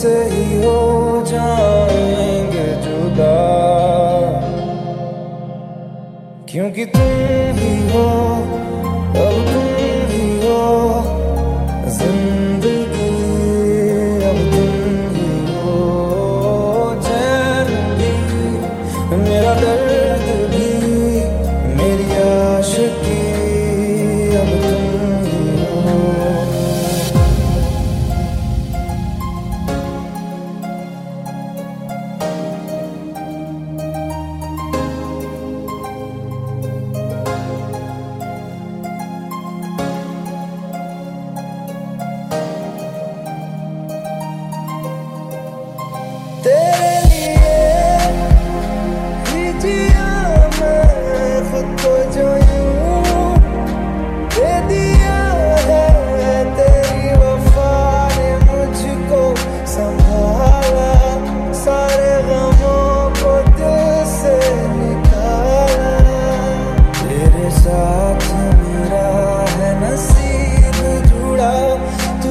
से ही हो जाएँगे जुदा। क्योंकि तुम ही हो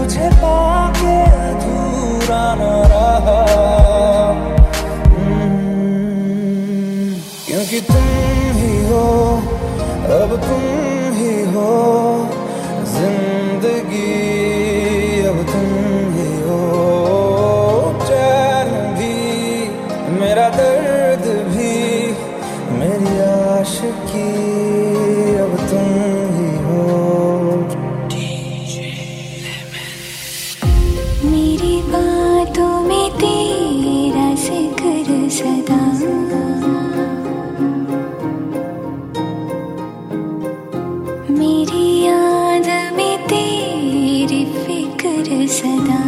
तुझे पाके अधूरा न रहा। हम्म, क्योंकि तुम ही हो अब तुम ही हो ज़िंदगी अब तुम ही हो। चैन भी मेरा दर्द भी मेरी आशिकी बातों में तेरा सदा। मेरी याद में तेरी फ़िक्र सदा।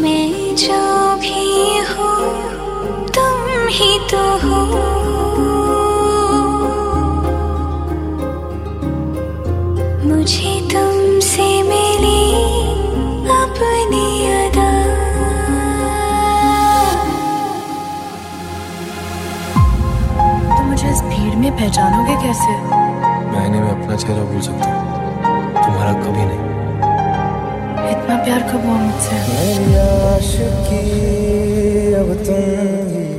मैं जो भी हूँ, तुम ही तो हो। मुझे तुमसे मिली अपनी अदा। तुम मुझे इस भीड़ में पहचानोगे कैसे? महीने में अपना चेहरा भूल सकता हूँ। तुम्हारा कभी नहीं। इतना प्यार कब हुआ मुझसे? मेरी आशिकी अब तुम